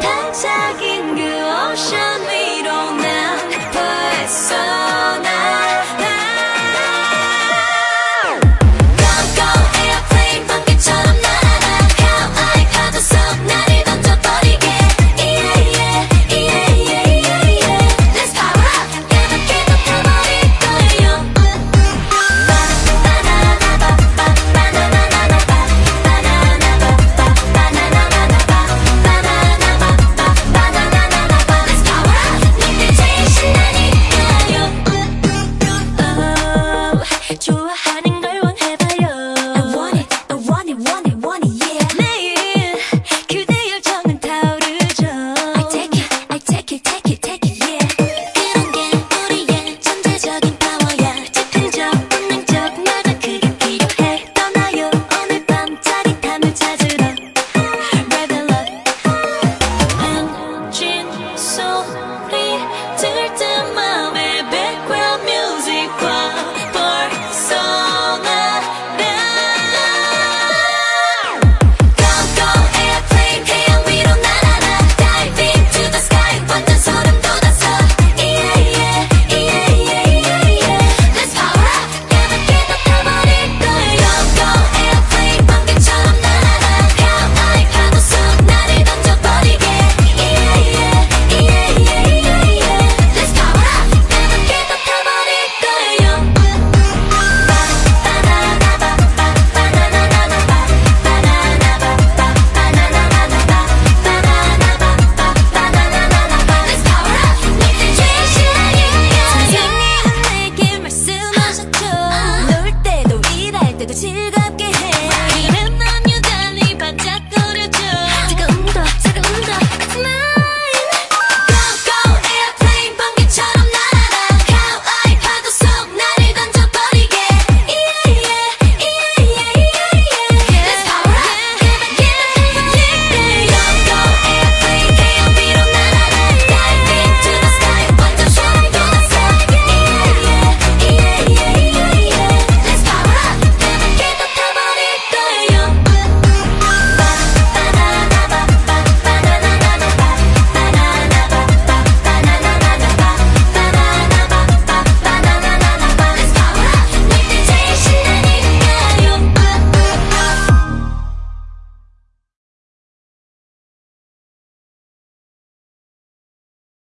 太像